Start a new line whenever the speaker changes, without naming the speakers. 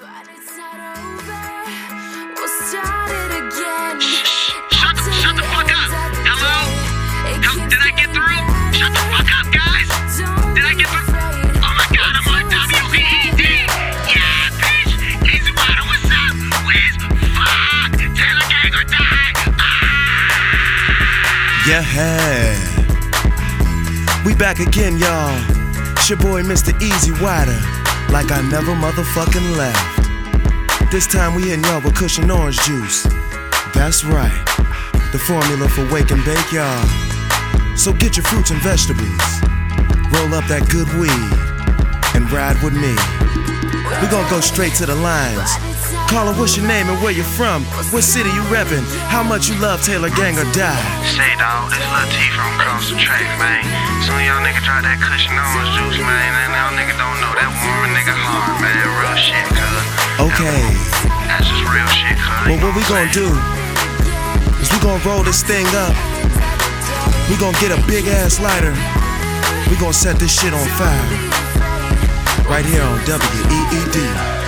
Yeah, bitch. Easy Wider, what's up? Wiz, fuck. Taylor Gang or die.
Yeah. We back again, y'all. It's your boy, Mr. Easy Wider. Like I never motherfucking left. This time we hitting y'all with Kush and orange juice. That's right. The formula for wake and bake, y'all. So get your fruits and vegetables. Roll up that good weed and ride with me. We gonna go straight to the lines. Caller, what's your name and where you from? What city you reppin'? How much you love Taylor Gang or die?
Say, dawg, this Lil T from across the track, man. Some of y'all niggas try that Kush and orange juice, man.
Okay.
That's just real shit, cuz.
Well, what we gonna do is we gonna roll this thing up. We gonna get a big ass lighter. We gonna set this shit on fire. Right here on WEED.